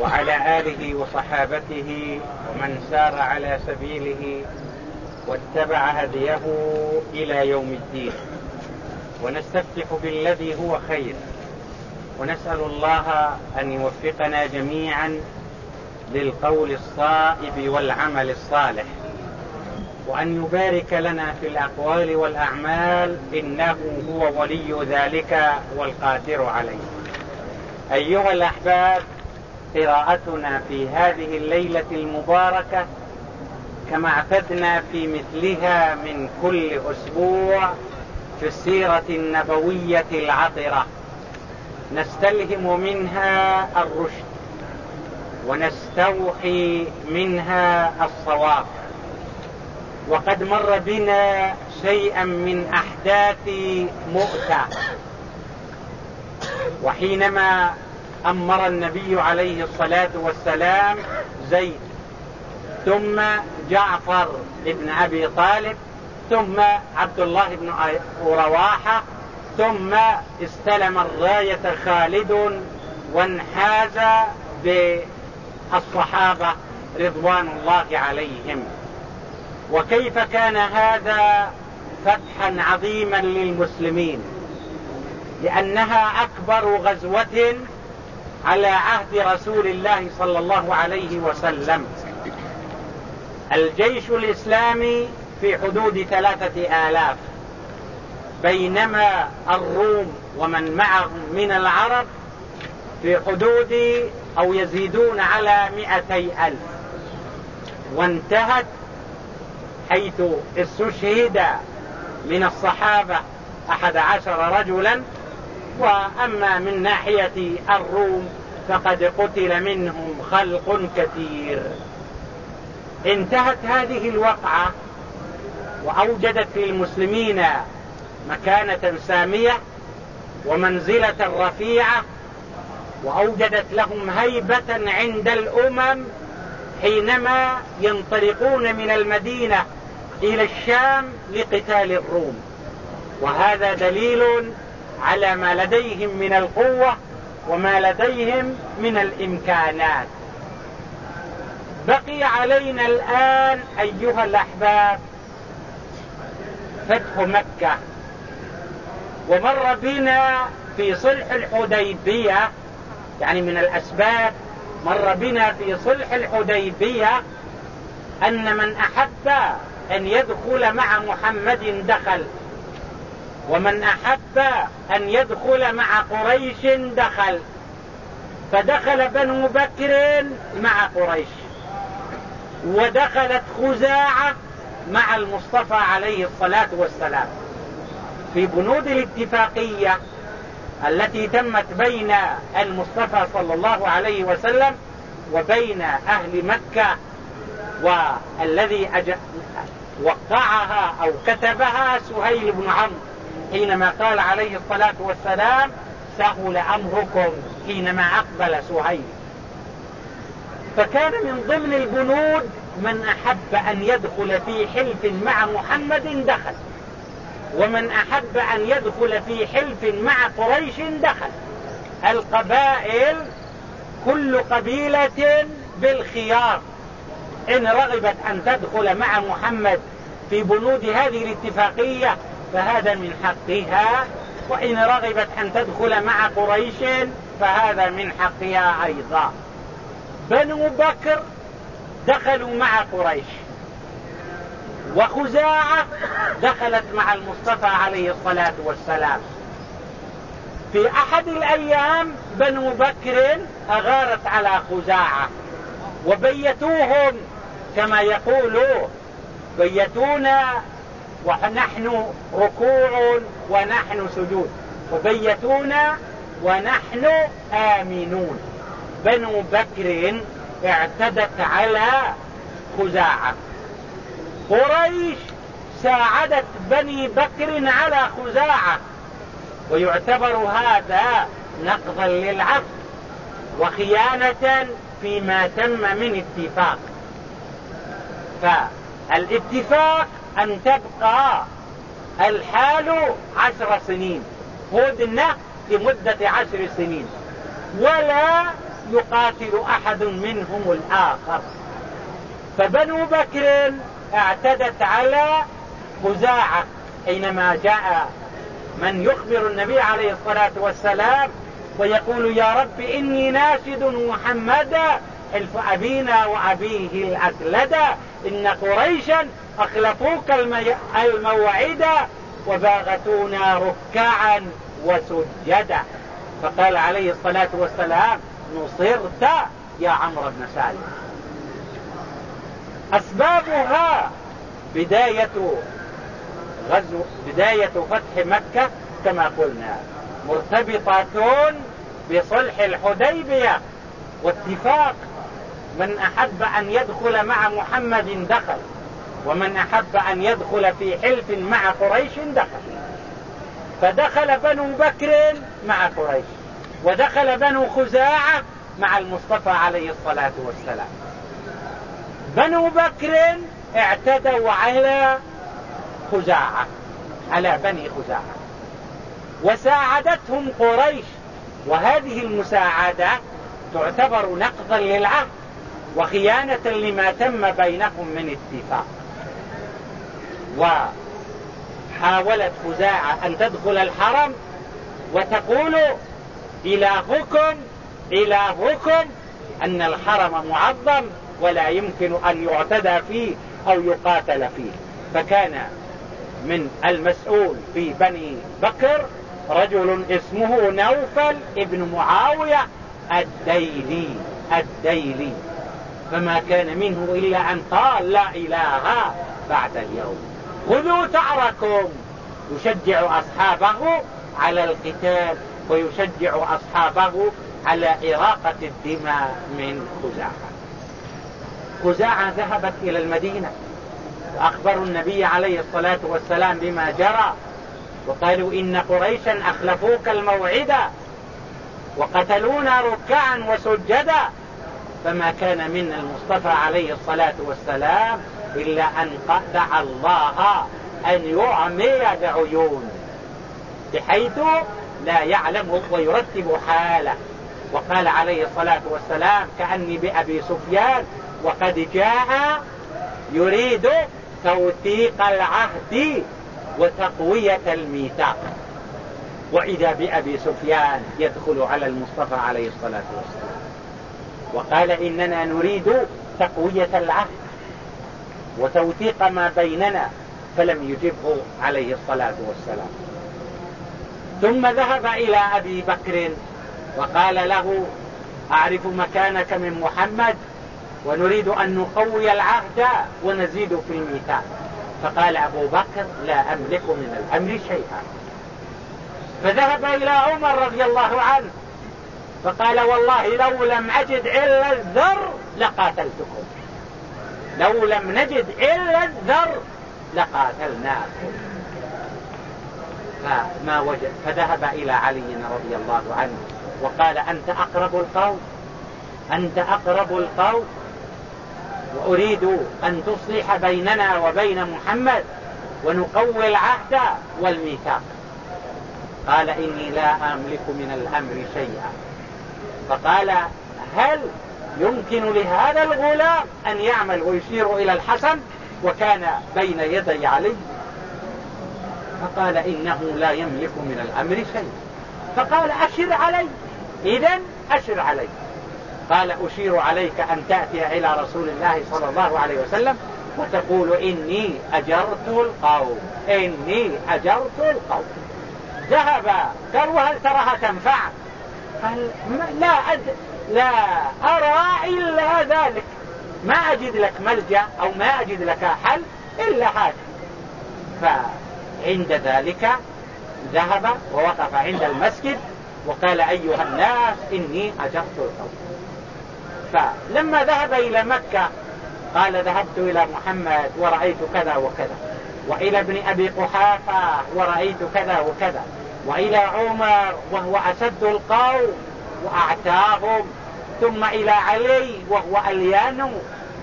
وعلى آله وصحابته ومن سار على سبيله واتبع هديه إلى يوم الدين. ونستفتح بالذي هو خير. ونسأل الله أن يوفقنا جميعا للقول الصائب والعمل الصالح. وأن يبارك لنا في الأقوال والأعمال إنه هو ولي ذلك والقادر عليه. أيها الأحباب قراءتنا في هذه الليلة المباركة كما اعتدنا في مثلها من كل أسبوع في السيرة النبوية العطرة. نستلهم منها الرشد ونستوحي منها الصواب. وقد مر بنا شيئا من أحداث مؤتة. وحينما أمر النبي عليه الصلاة والسلام زيد ثم جعفر بن أبي طالب ثم عبد الله بن رواحة ثم استلم الراية خالد وانحاز بالصحابة رضوان الله عليهم. وكيف كان هذا فتحا عظيما للمسلمين؟ لأنها أكبر غزوة على عهد رسول الله صلى الله عليه وسلم. الجيش الإسلامي في حدود ثلاثة آلاف. بينما الروم ومن معهم من العرب في حدود أو يزيدون على مئتي ألف. وانتهت حيث استشهد من الصحابة أحد عشر رجلا وأما من ناحية الروم فقد قتل منهم خلق كثير. انتهت هذه الوقعة وأوجدت للمسلمين مكانة سامية ومنزلة رفيعة وأوجدت لهم هيبة عند الأمم حينما ينطلقون من المدينة إلى الشام لقتال الروم. وهذا دليل على ما لديهم من القوة وما لديهم من الإمكانات. بقي علينا الآن أيها الأحباب فتح مكة. ومر بنا في صلح الحديبية يعني من الأسباب مر بنا في صلح الحديبية أن من أحب أن يدخل مع محمد دخل. ومن أحب أن يدخل مع قريش دخل. فدخل بنو بكر مع قريش. ودخلت خزاعة مع المصطفى عليه الصلاة والسلام. في بنود الاتفاقية التي تمت بين المصطفى صلى الله عليه وسلم وبين أهل مكة والذي أج... وقعها أو كتبها سهيل بن عمرو. حينما قال عليه الصلاة والسلام سهل أمركم حينما أقبل سهيل. فكان من ضمن البنود من أحب أن يدخل في حلف مع محمد دخل ومن أحب أن يدخل في حلف مع قريش دخل. القبائل كل قبيلة بالخيار. إن رغبت أن تدخل مع محمد في بنود هذه الاتفاقية فهذا من حقها وإن رغبت أن تدخل مع قريش فهذا من حقها أيضا. بنو بكر دخلوا مع قريش. وخزاعة دخلت مع المصطفى عليه الصلاة والسلام. في أحد الأيام بنو بكر أغارت على خزاعة. وبيتوهم كما يقولوا بيتونا ونحن ركوع ونحن سجود. وبيتونا ونحن آمنون. بنو بكر اعتدت على خزاعة. قريش ساعدت بني بكر على خزاعة. ويعتبر هذا نقضا للعقد وخيانة فيما تم من اتفاق. فالاتفاق أن تبقى الحال عشر سنين هدنة لمدة عشر سنين. ولا يقاتل أحد منهم الآخر. فبنو بكر اعتدت على خزاعة حينما جاء من يخبر النبي عليه الصلاة والسلام ويقول يا رب إني ناشد محمدا حلف أبينا وأبيه الأكلدا إن قريشا أخلفوك الموعدا وباغتونا ركعا وسجدا. فقال عليه الصلاة والسلام نصرت يا عمرو بن سالم. أسبابها بداية غزو بداية فتح مكة كما قلنا. مرتبطة بصلح الحديبية. واتفاق من أحب أن يدخل مع محمد دخل. ومن أحب أن يدخل في حلف مع قريش دخل. فدخل بنو بكر مع قريش ودخل بنو خزاعة مع المصطفى عليه الصلاة والسلام. بنو بكر اعتدوا على خزاعة على بني خزاعة. وساعدتهم قريش وهذه المساعدة تعتبر نقضا للعهد وخيانة لما تم بينهم من اتفاق وحاولت خزاعة أن تدخل الحرم وتقول إلهكم إلهكم أن الحرم معظم ولا يمكن أن يعتدى فيه أو يقاتل فيه. فكان من المسؤول في بني بكر رجل اسمه نوفل ابن معاوية الديلي الديلي. فما كان منه إلا أن قال لا إله بعد اليوم. خذوا ثأركم. يشجع أصحابه على القتال ويشجع أصحابه على إراقة الدماء من خزاعة. خزاعة ذهبت إلى المدينة. وأخبروا النبي عليه الصلاة والسلام بما جرى. وقالوا إن قريشا أخلفوك الموعدة وقتلونا ركعا وسجدا. فما كان من المصطفى عليه الصلاة والسلام إلا أن دعا الله أن يعمي العيون بحيث لا يعلم ويرتب حاله. وقال عليه الصلاة والسلام كأني بأبي سفيان وقد جاء يريد توثيق العهد وتقوية الميثاق. وإذا بأبي سفيان يدخل على المصطفى عليه الصلاة والسلام. وقال إننا نريد تقوية العهد وتوثيق ما بيننا فلم يجبه عليه الصلاة والسلام. ثم ذهب إلى أبي بكر وقال له أعرف مكانك من محمد ونريد أن نقوي العهد ونزيد في الميثاق. فقال أبو بكر لا أملك من الأمر شيئا. فذهب إلى عمر رضي الله عنه فقال والله لو لم أجد إلا الذر لقاتلتكم. لو لم نجد إلا الذر لقاتلناكم فما وجد فذهب إلى علي رضي الله عنه وقال أنت أقرب القوم؟ أنت أقرب القوم؟ وأريد أن تصلح بيننا وبين محمد ونقوي العهد والميثاق. قال إني لا أملك من الأمر شيئا. فقال هل يمكن لهذا الغلام أن يعمل ويشير إلى الحسن وكان بين يدي علي. فقال إنه لا يملك من الأمر شيء. فقال أشر علي. إذا أشر علي. قال أشير عليك أن تأتي إلى رسول الله صلى الله عليه وسلم وتقول إني أجرت القوم. إني أجرت القوم. ذهب. قال وهل تراها تنفع؟ قال لا أد... لا أرى إلا ذلك. ما أجد لك ملجأ أو ما أجد لك حل إلا هذا. فعند ذلك ذهب ووقف عند المسجد وقال أيها الناس إني أجرت القوم. فلما ذهب إلى مكة قال ذهبت إلى محمد ورأيت كذا وكذا وإلى ابن أبي قحافة ورأيت كذا وكذا وإلى عمر وهو أسد القوم. وأعتاهم. ثم إلى علي وهو أليان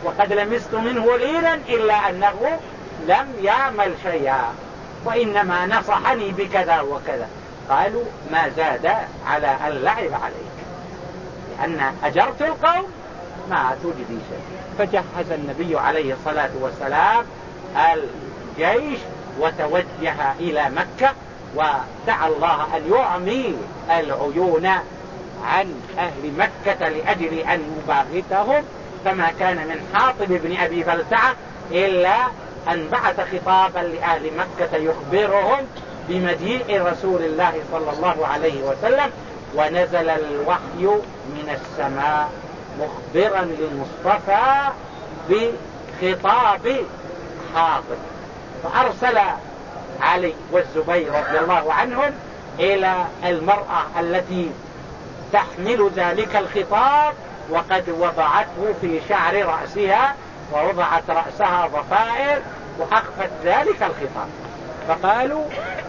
وقد لمست منه ليلا إلا أنه لم يعمل شيئا. وإنما نصحني بكذا وكذا. قالوا ما زاد على أن لعب عليك. لأن أجرت القوم ما تجدي شيء. فجهز النبي عليه الصلاة والسلام الجيش وتوجه إلى مكة ودعا الله أن يعمي العيون عن أهل مكة لأجل أن يباغتهم فما كان من حاطب بن أبي بلتعة إلا أن بعث خطابا لأهل مكة يخبرهم بمجيء رسول الله صلى الله عليه وسلم ونزل الوحي من السماء مخبرا للمصطفى بخطاب حاطب. فأرسل علي والزبير رضي الله عنهم إلى المرأة التي تحمل ذلك الخطاب وقد وضعته في شعر رأسها ووضعت رأسها ضفائر وأخفت ذلك الخطاب. فقالوا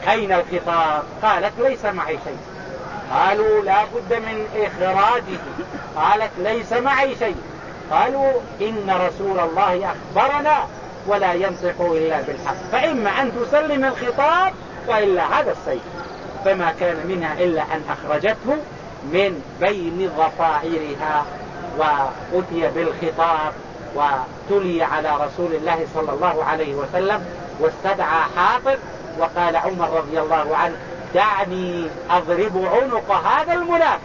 أين الخطاب؟ قالت ليس معي شيء. قالوا لا بد من إخراجه. قالت ليس معي شيء. قالوا إن رسول الله أخبرنا ولا ينطق إلا بالحق. فإما أن تسلم الخطاب وإلا هذا السيف. فما كان منها إلا أن أخرجته من بين ضفائرها وأتي بالخطاب وتلي على رسول الله صلى الله عليه وسلم واستدعى حاطب وقال عمر رضي الله عنه دعني أضرب عنق هذا المنافق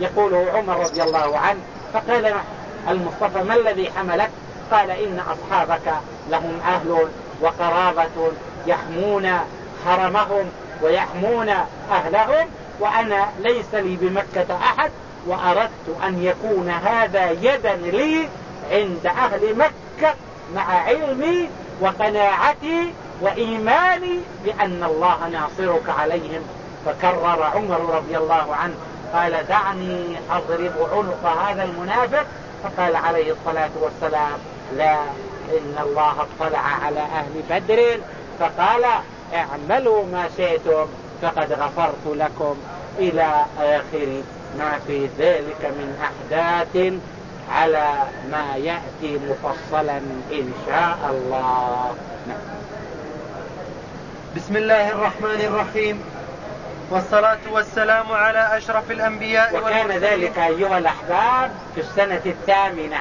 يقوله عمر رضي الله عنه فقال المصطفى ما الذي حملك؟ قال إن أصحابك لهم أهل وقرابة يحمون حرمهم ويحمون أهلهم وأنا ليس لي بمكة أحد وأردت أن يكون هذا يدا لي عند أهل مكة مع علمي وقناعتي وإيماني بأن الله ناصرك عليهم. فكرر عمر رضي الله عنه قال دعني أضرب عنق هذا المنافق. فقال عليه الصلاة والسلام لا إن الله اطلع على أهل بدر. فقال اعملوا ما شئتم. فقد غفرت لكم إلى آخر ما في ذلك من أحداث على ما يأتي مفصلا إن شاء الله. نعم. بسم الله الرحمن الرحيم. والصلاة والسلام على أشرف الأنبياء وكان ذلك أيها الأحباب في السنة الثامنة.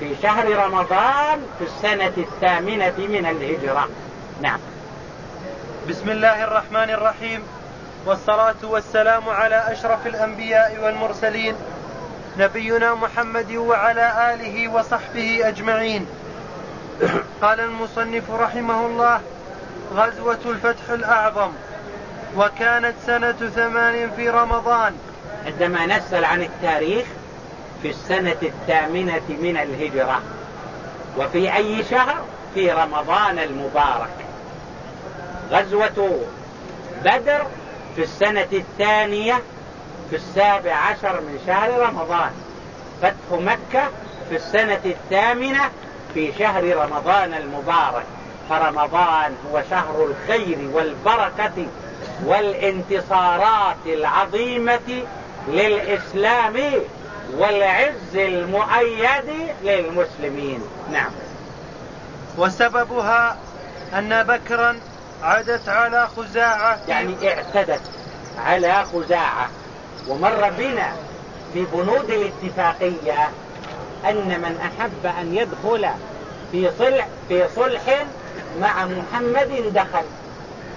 في شهر رمضان في السنة الثامنة من الهجرة. نعم. بسم الله الرحمن الرحيم. والصلاة والسلام على أشرف الأنبياء والمرسلين نبينا محمد وعلى آله وصحبه أجمعين. قال المصنف رحمه الله غزوة الفتح الأعظم وكانت سنة ثمان في رمضان. عندما نسأل عن التاريخ في السنة الثامنة من الهجرة وفي أي شهر؟ في رمضان المبارك. غزوة بدر في السنة الثانية في السابع عشر من شهر رمضان. فتح مكة في السنة الثامنة في شهر رمضان المبارك. فرمضان هو شهر الخير والبركة والانتصارات العظيمة للإسلام والعز المؤيد للمسلمين. نعم. وسببها أن بكرا عدت على خزاعة. يعني اعتدت على خزاعة. ومر بنا في بنود الاتفاقية أن من أحب أن يدخل في صلح, في صلح مع محمد دخل.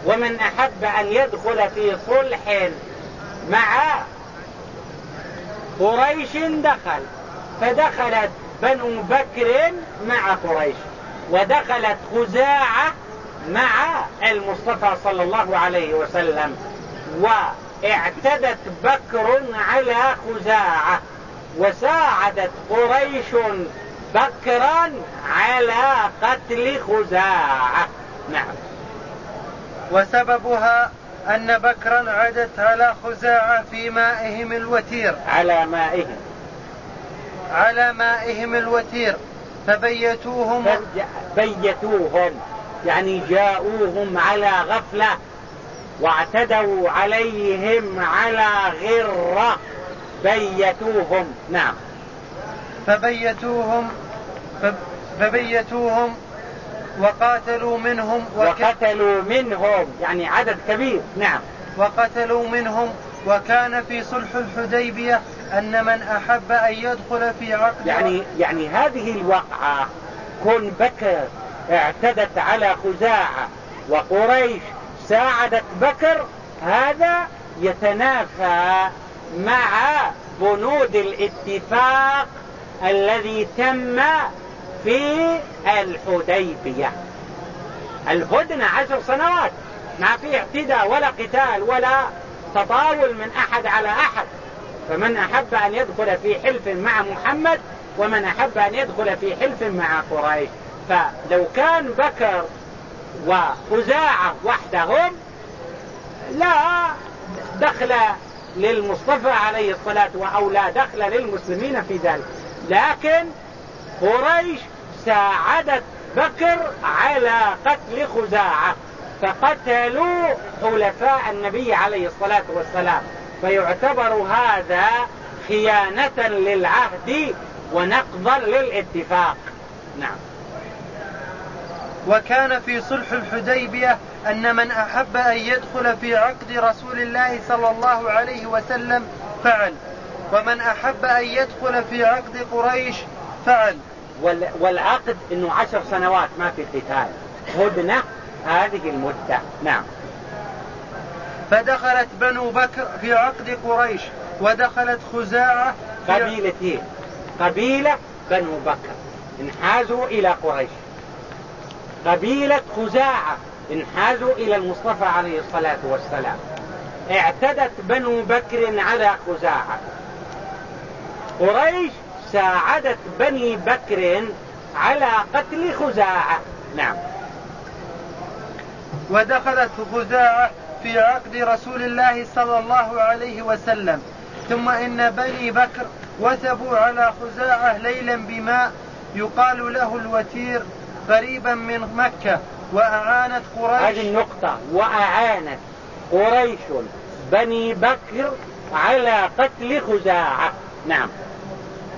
ومن أحب أن يدخل في صلح مع قريش دخل. فدخلت بنو بكر مع قريش. ودخلت خزاعة مع المصطفى صلى الله عليه وسلم واعتدت بكر على خزاعة وساعدت قريش بكرا على قتل خزاعة. نعم. وسببها أن بكرا عدت على خزاعة في مائهم الوتير. على مائهم. على مائهم الوتير فبيتوهم. بيتوهم يعني جاءوهم على غفلة واعتدوا عليهم على غرة بيتوهم. نعم. فبيتوهم فبيتوهم وقاتلوا منهم وقتلوا منهم يعني عدد كبير. نعم. وقتلوا منهم وكان في صلح الحديبية أن من أحب أن يدخل في عقد يعني يعني هذه الوقعة كن بكر اعتدت على خزاعة وقريش ساعدت بكر هذا يتنافى مع بنود الاتفاق الذي تم في الحديبية. الهدنة عشر سنوات ما في اعتداء ولا قتال ولا تطاول من أحد على أحد. فمن أحب أن يدخل في حلف مع محمد ومن أحب أن يدخل في حلف مع قريش. فلو كان بكر وخزاعة وحدهم لا دخل للمصطفى عليه الصلاة أو لا دخل للمسلمين في ذلك. لكن قريش ساعدت بكر على قتل خزاعة فقتلوا حلفاء النبي عليه الصلاة والسلام. فيعتبر هذا خيانة للعهد ونقضا للاتفاق. نعم. وكان في صلح الحديبية أن من أحب أن يدخل في عقد رسول الله صلى الله عليه وسلم فعل. ومن أحب أن يدخل في عقد قريش فعل. والعقد أنه عشر سنوات ما في قتال. هدنة هذه المدة. نعم. فدخلت بنو بكر في عقد قريش ودخلت خزاعة قبيلتين قبيلة بنو بكر. انحازوا إلى قريش. قبيلة خزاعة انحازوا إلى المصطفى عليه الصلاة والسلام. اعتدت بنو بكر على خزاعة. قريش ساعدت بني بكر على قتل خزاعة. نعم. ودخلت خزاعة في عقد رسول الله صلى الله عليه وسلم. ثم إن بني بكر وثبوا على خزاعة ليلا بماء يقال له الوتير قريبا من مكة وأعانت قريش. هذه النقطة. وأعانت قريش بني بكر على قتل خزاعة. نعم.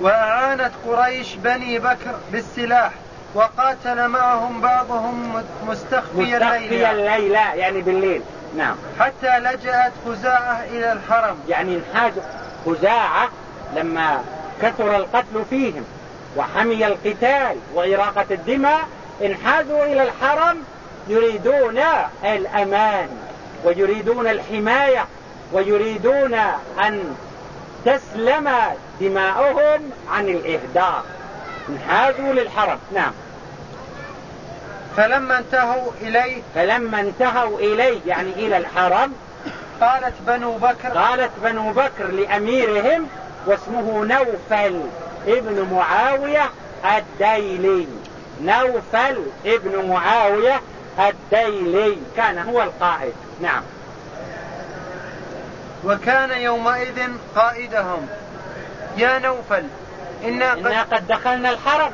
وأعانت قريش بني بكر بالسلاح وقاتل معهم بعضهم مستخفي الليلة مستخفي الليلة يعني بالليل. نعم. حتى لجأت خزاعة إلى الحرم. يعني انحاز خزاعة لما كثر القتل فيهم وحمي القتال وإراقة الدماء انحازوا إلى الحرم يريدون الأمان ويريدون الحماية ويريدون أن تسلم دماؤهم عن الإهدار انحازوا للحرم. نعم. فلما انتهوا إليه فلما انتهوا إليه يعني إلى الحرم قالت بنو بكر قالت بنو بكر لأميرهم واسمه نوفل ابن معاوية الديلي. نوفل ابن معاوية الديلي. كان هو القائد. نعم. وكان يومئذ قائدهم. يا نوفل إنا قد, إنا قد دخلنا الحرم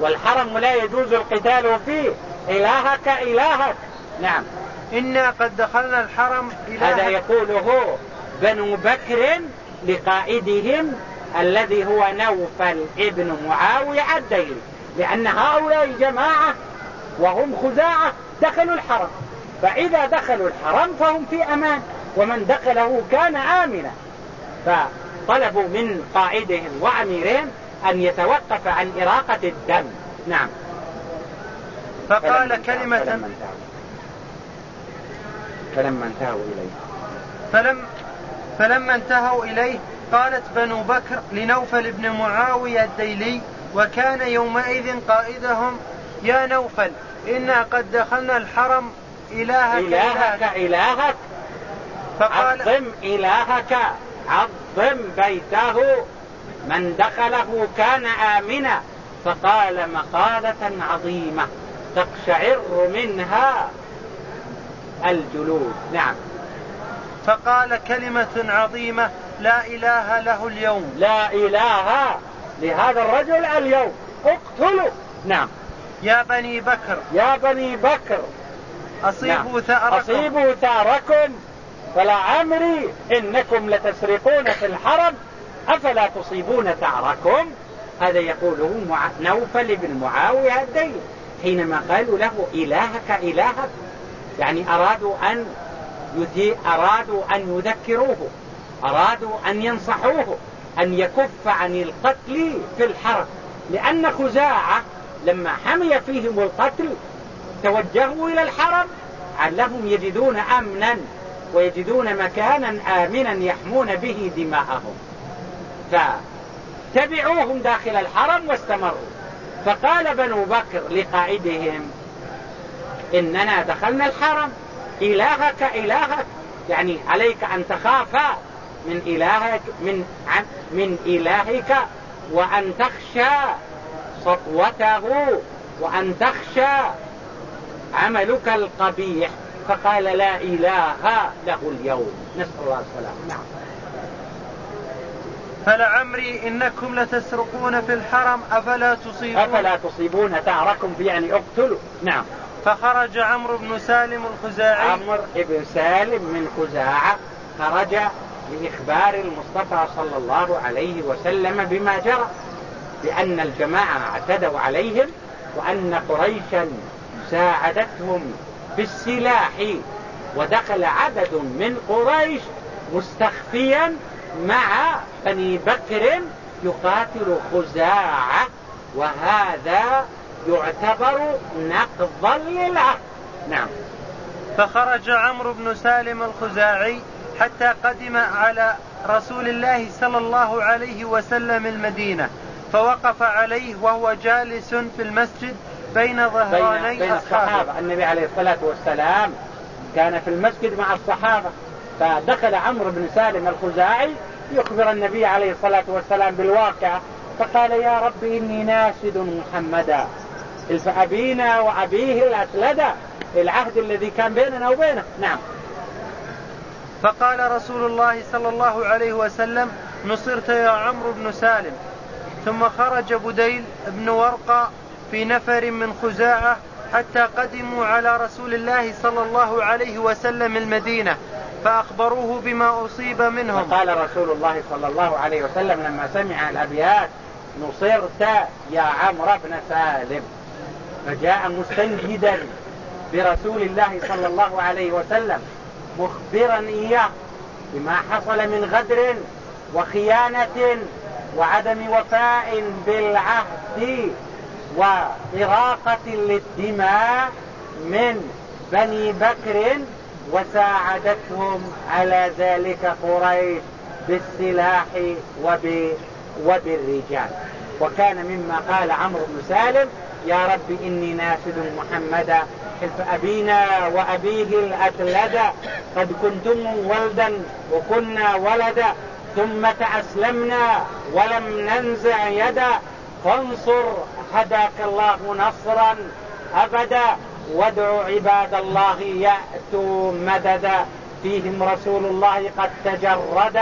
والحرم لا يجوز القتال فيه. إلهك إلهك. نعم. إنا قد دخلنا الحرم إلهك. هذا يقوله بنو بكر لقائدهم الذي هو نوفل ابن معاوية الديلي. لأن هؤلاء جماعة وهم خزاعة دخلوا الحرم. فإذا دخلوا الحرم فهم في أمان ومن دخله كان آمنا. فطلبوا من قائدهم وأميرهم أن يتوقف عن إراقة الدم. نعم. فقال كلمة فلما انتهوا إليه. فلم فلما انتهوا إليه قالت بنو بكر لنوفل بن معاوية الديلي وكان يومئذ قائدهم يا نوفل إنا قد دخلنا الحرم إلهك إلهك إلهك. فقال عظم إلهك عظم بيته. من دخله كان آمنا. فقال مقالة عظيمة تقشعر منها الجلود. نعم. فقال كلمة عظيمة لا إله له اليوم. لا إله لهذا الرجل اليوم. اقتلوا. نعم. يا بني بكر. يا بني بكر. أصيبوا نعم. ثأركم. أصيبوا ثأركم. فلعمري إنكم لتسرقون في الحرم. أفلا تصيبون ثأركم؟ هذا يقوله مع... نوفل بن معاوية الدين حينما قالوا له إلهك إلهك. يعني أرادوا أن يدي أرادوا أن يذكروه. أرادوا أن ينصحوه. أن يكف عن القتل في الحرم لأن خزاعة لما حمي فيهم القتل توجهوا إلى الحرم علهم يجدون أمنا ويجدون مكانا آمنا يحمون به دماءهم. فتبعوهم داخل الحرم واستمروا. فقال بنو بكر لقائدهم إننا دخلنا الحرم إلهك إلهك يعني عليك أن تخاف. من إلهك من من إلهك وأن تخشى سطوته وأن تخشى عملك القبيح. فقال لا إله له اليوم. نسأل الله السلامة. نعم. فلعمري إنكم لتسرقون في الحرم أفلا تصيبون؟ أفلا تصيبون؟ ثاركم يعني اقتلوا؟ نعم. فخرج عمرو بن سالم الخزاعي. عمرو بن سالم من خزاعة خرج لإخبار المصطفى صلى الله عليه وسلم بما جرى بأن الجماعة اعتدوا عليهم وأن قريشا ساعدتهم بالسلاح ودخل عدد من قريش مستخفيا مع بني بكر يقاتل خزاعة وهذا يعتبر نقضا للعقد نعم. فخرج عمرو بن سالم الخزاعي حتى قدم على رسول الله صلى الله عليه وسلم المدينة فوقف عليه وهو جالس في المسجد بين ظهراني بين, بين الصحابة. النبي عليه الصلاة والسلام كان في المسجد مع الصحابة فدخل عمرو بن سالم الخزاعي يخبر النبي عليه الصلاة والسلام بالواقع فقال يا رب إني ناشد محمدا فأبينا وأبيه الأسلدة العهد الذي كان بيننا وبينه. نعم. فقال رسول الله صلى الله عليه وسلم نصرت يا عمرو بن سالم. ثم خرج بديل بن ورقة في نفر من خزاعة حتى قدموا على رسول الله صلى الله عليه وسلم المدينة فأخبروه بما أصيب منهم. فقال رسول الله صلى الله عليه وسلم لما سمع الأبيات نصرت يا عمرو بن سالم. فجاء مستنجدا برسول الله صلى الله عليه وسلم. مخبرا إياه بما حصل من غدر وخيانة وعدم وفاء بالعهد وإراقة للدماء من بني بكر وساعدتهم على ذلك قريش بالسلاح وب وبالرجال. وكان مما قال عمرو بن سالم يا رب إني ناشد محمدا حلف أبينا وأبيه الأتلد قد كنتم ولدا وكنا ولدا ثم تأسلمنا ولم ننزع يدا. فانصر هداك الله نصرا أبدا وادعوا عباد الله يأتوا مددا. فيهم رسول الله قد تجرد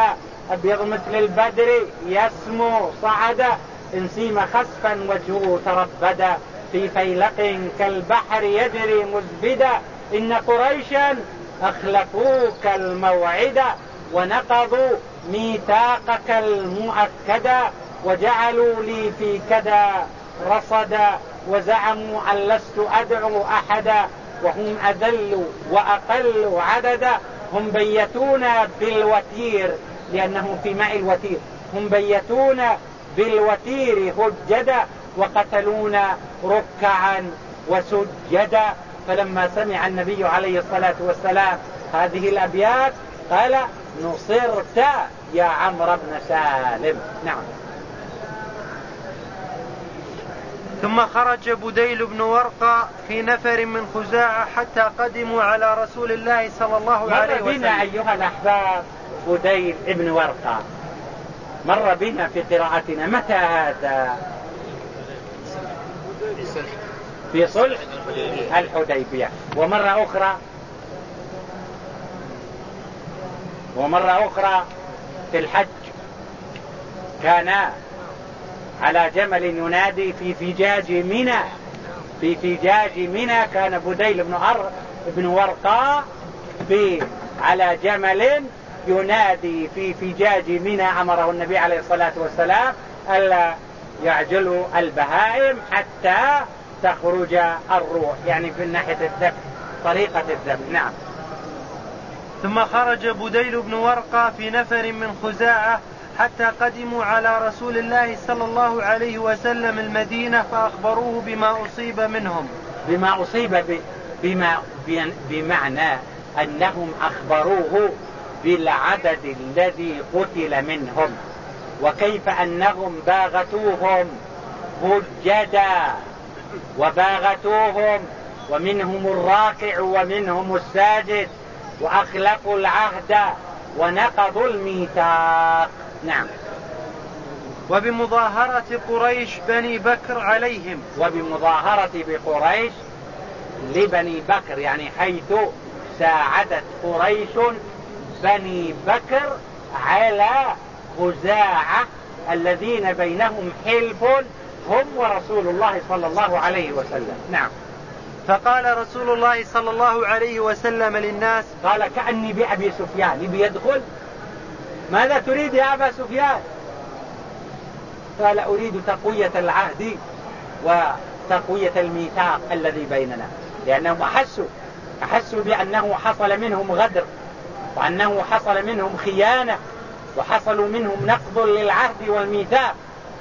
أبيض مثل البدر يسمو صعدا. انسيم خسفا وجهه تربدا في فيلق كالبحر يجري مزبدا. إن قريشا أخلفوك الموعد ونقضوا ميثاقك المؤكدا وجعلوا لي في كذا رصدا وزعموا أن لست أدعو أحدا. وهم أذل وأقل عددا هم بيتونا بالوتير لأنهم في ماء الوتير. هم بيتونا بالوتير هجدا وقتلونا ركعا وسجدا. فلما سمع النبي عليه الصلاة والسلام هذه الأبيات قال نصرت يا عمرو بن سالم. نعم. ثم خرج بديل بن ورقة في نفر من خزاعة حتى قدموا على رسول الله صلى الله عليه وسلم. مر بنا أيها الأحباب بديل بن ورقة. مر بنا في قراءتنا. متى هذا؟ في صلح الحديبية. ومرة أخرى ومرة أخرى في الحج كان على جمل ينادي في فجاج منى. في فجاج منى كان بديل بن أر بن ورقاء على جمل ينادي في فجاج منى. أمره النبي عليه الصلاة والسلام ألا يعجلوا البهائم حتى تخرج الروح يعني في ناحية الذبح طريقة الذبح نعم. ثم خرج بديل بن ورقة في نفر من خزاعة حتى قدموا على رسول الله صلى الله عليه وسلم المدينة فأخبروه بما أصيب منهم. بما أصيب بما بمعنى أنهم أخبروه بالعدد الذي قتل منهم وكيف أنهم باغتوهم هجدا وباغتوهم ومنهم الراكع ومنهم الساجد وأخلفوا العهد ونقضوا الميثاق. نعم. وبمظاهرة قريش بني بكر عليهم. وبمظاهرة بقريش لبني بكر يعني حيث ساعدت قريش بني بكر على خزاعة الذين بينهم حلف هم ورسول الله صلى الله عليه وسلم. نعم. فقال رسول الله صلى الله عليه وسلم للناس قال كأني بأبي سفيان يبي يدخل؟ ماذا تريد يا أبا سفيان؟ قال أريد تقوية العهد وتقوية الميثاق الذي بيننا لأنهم أحسوا أحسوا بأنه حصل منهم غدر وأنه حصل منهم خيانة وحصلوا منهم نقض للعهد والميثاق.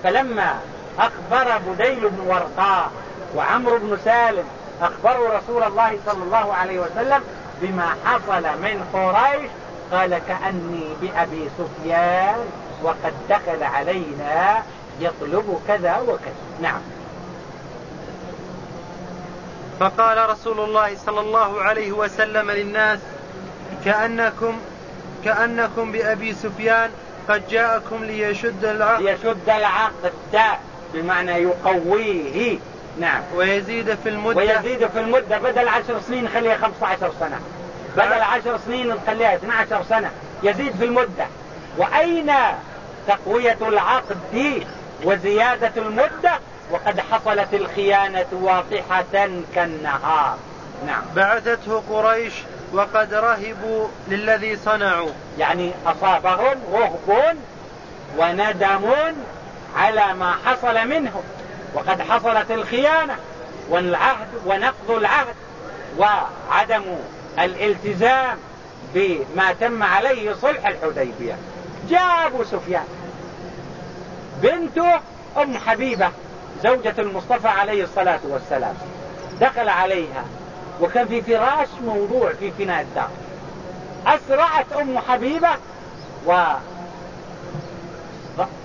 فلما أخبر بديل بن ورقاء وعمرو بن سالم أخبروا رسول الله صلى الله عليه وسلم بما حصل من قريش قال كأني بأبي سفيان وقد دخل علينا يطلب كذا وكذا. نعم. فقال رسول الله صلى الله عليه وسلم للناس كأنكم كأنكم بأبي سفيان قد جاءكم ليشد العقد. ليشد العقد. بمعنى يقويه. نعم. ويزيد في المدة. ويزيد في المدة بدل عشر سنين خليها 15 سنة. بدل عشر سنين نخليها 12 سنة. يزيد في المدة. وأين تقوية العقد وزيادة المدة؟ وقد حصلت الخيانة واضحة كالنهار. نعم. بعثته قريش وقد رهبوا للذي صنعوا. يعني أصابهم رهب وندم على ما حصل منهم وقد حصلت الخيانة والعهد ونقض العهد وعدم الالتزام بما تم عليه صلح الحديبية. جاء أبو سفيان بنته أم حبيبة زوجة المصطفى عليه الصلاة والسلام. دخل عليها. وكان في فراش موضوع في فناء الدار أسرعت أم حبيبة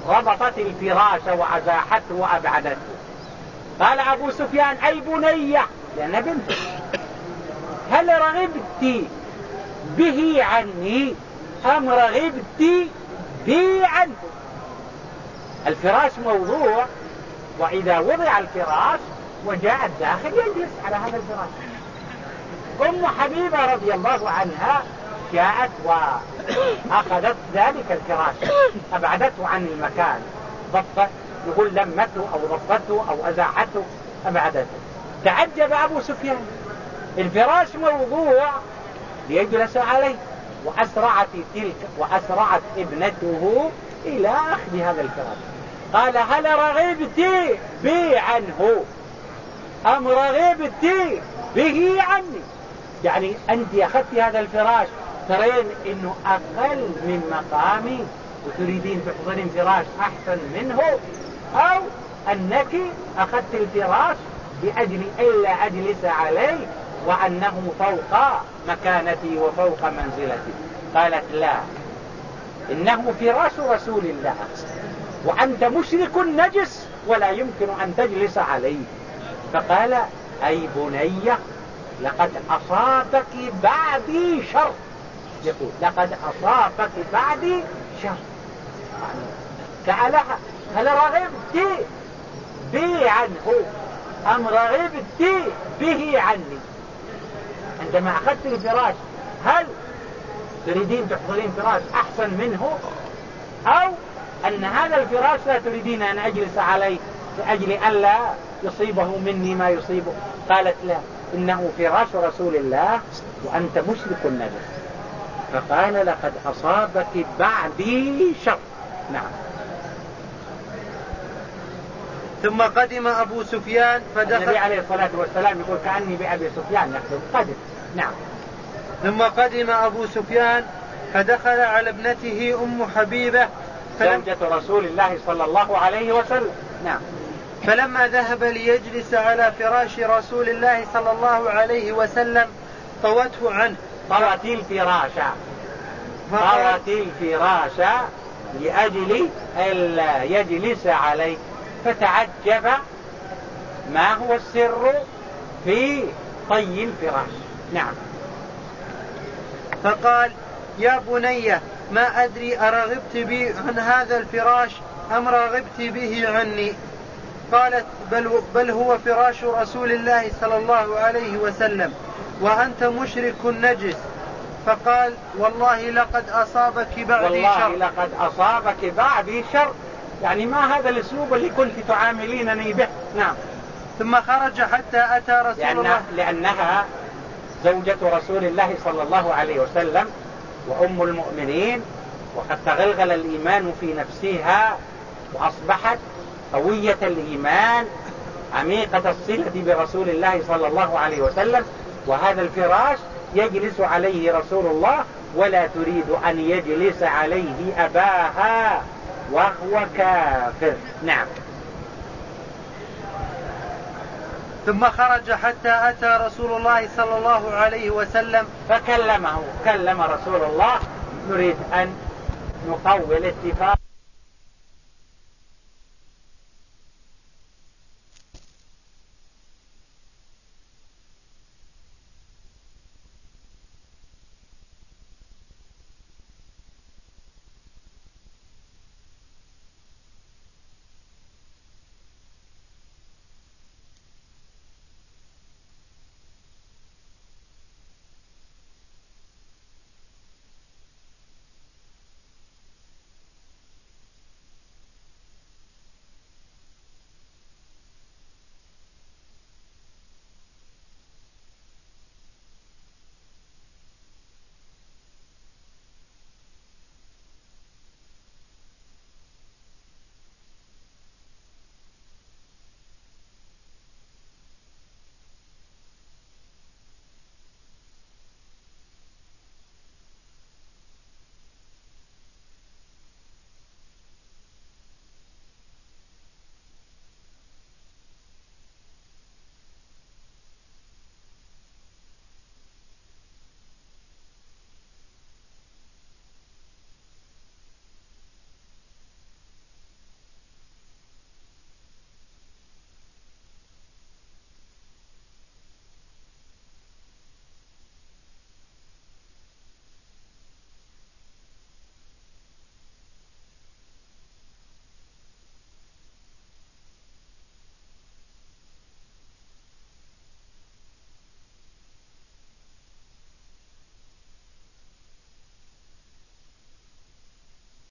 وربطت الفراش وأزاحته وأبعدته. قال أبو سفيان أي بنية لأن بنت. هل رغبت به عني؟ أم رغبت بي عنه؟ الفراش موضوع وإذا وضع الفراش وجاء الداخل يجلس على هذا الفراش. أم حبيبة رضي الله عنها جاءت وأخذت ذلك الفراش. أبعدته عن المكان. ضبط يقول لمته أو ضبطته أو أزاحته أبعدته. تعجب أبو سفيان. الفراش موضوع. ليجلس عليه. وأسرعت تلك وأسرعت ابنته إلى أخذ هذا الفراش. قال هل رغبت بي عنه أم رغبت به عني؟ يعني أنت أخذت هذا الفراش ترين أنه أقل من مقامي وتريدين تحضرين فراش أحسن منه أو أنك أخذت الفراش لأجل إلا أجلس عليه وأنه فوق مكانتي وفوق منزلتي. قالت لا. إنه فراش رسول الله. وأنت مشرك نجس ولا يمكن أن تجلس عليه. فقال أي بنية لقد أصابك بعدي شر. يقول لقد أصابك بعدي شر. سألها هل رغبت بي عنه؟ أم رغبت به عني؟ عندما أخذت الفراش هل تريدين تحضرين فراش أحسن منه؟ أو أن هذا الفراش لا تريدين أن أجلس عليه لأجل ألا يصيبه مني ما يصيبه؟ قالت لا إنه فراش رسول الله وأنت مشرك النجس فقال لقد أصابك بعدي شر. نعم. ثم قدم أبو سفيان فدخل النبي عليه الصلاة والسلام يقول كأني بأبي سفيان يقول قدم. نعم. ثم قدم أبو سفيان فدخل على ابنته أم حبيبة زوجة رسول الله صلى الله عليه وسلم. نعم. فلما ذهب ليجلس على فراش رسول الله صلى الله عليه وسلم طوته عنه. طوت الفراش طوت الفراش لأجل ألا يجلس عليه. فتعجب ما هو السر في طي الفراش. نعم. فقال يا بني ما أدري أرغبت بي عن هذا الفراش أم رغبت به عني؟ قالت بل, بل هو فراش رسول الله صلى الله عليه وسلم. وأنت مشرك نجس فقال والله لقد أصابك بعدي والله شر. والله لقد أصابك بعدي شر. يعني ما هذا الأسلوب اللي كنت تعاملينني به. نعم. ثم خرج حتى أتى رسول لأن الله. لأنها زوجة رسول الله صلى الله عليه وسلم وأم المؤمنين وقد تغلغل الإيمان في نفسها وأصبحت قوية الإيمان عميقة الصلة برسول الله صلى الله عليه وسلم. وهذا الفراش يجلس عليه رسول الله ولا تريد أن يجلس عليه أباها وهو كافر. نعم. ثم خرج حتى أتى رسول الله صلى الله عليه وسلم. فكلمه كلم رسول الله نريد أن نطول اتفاق